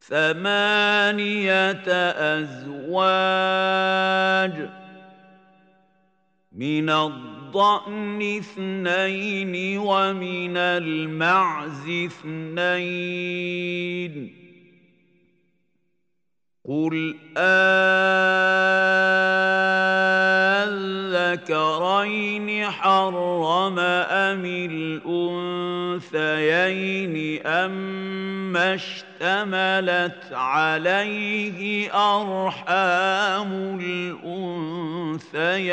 ثمانية أزواج من الضأن اثنين ومن المعز اثنين. قل أذكرين حرم أم الأنثيين أما اشتملت عليه أرحام الأنثيين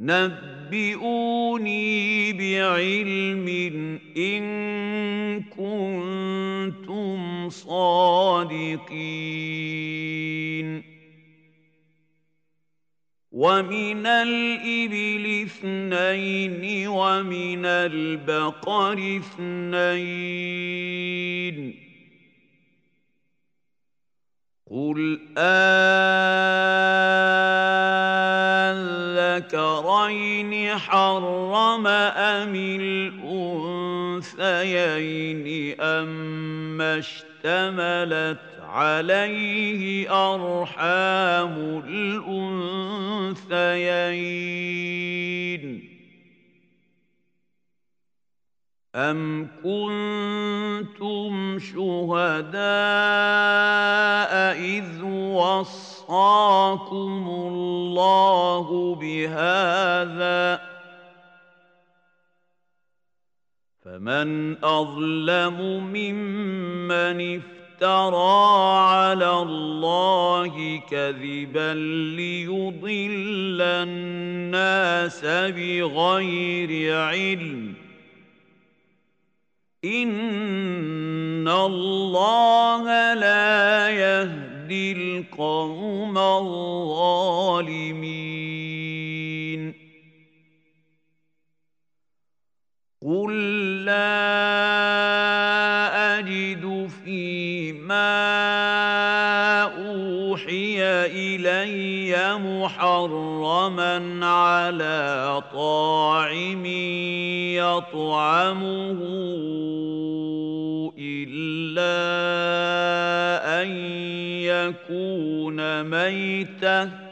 نبئوني بعلم إن كنتم صادقين ومن الإبل اثنين ومن البقر اثنين. قل أذكرين حرم أم الأنثيين أما اشتملت عليه أرحام الأنثيين. أم كنتم شهداء إذ وصاكم الله بهذا؟ فمن أظلم ممن افترى على الله كذبا ليضل الناس بغير علم. إن الله لا يهدي القوم الظالمين. قل لا أوحي إلي محرما على طاعم يطعمه إلا أن يكون ميتة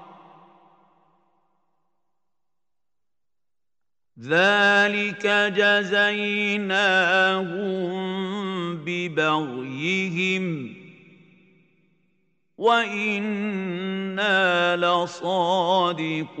ذلك جزيناهم ببغيهم وإنا لصادقون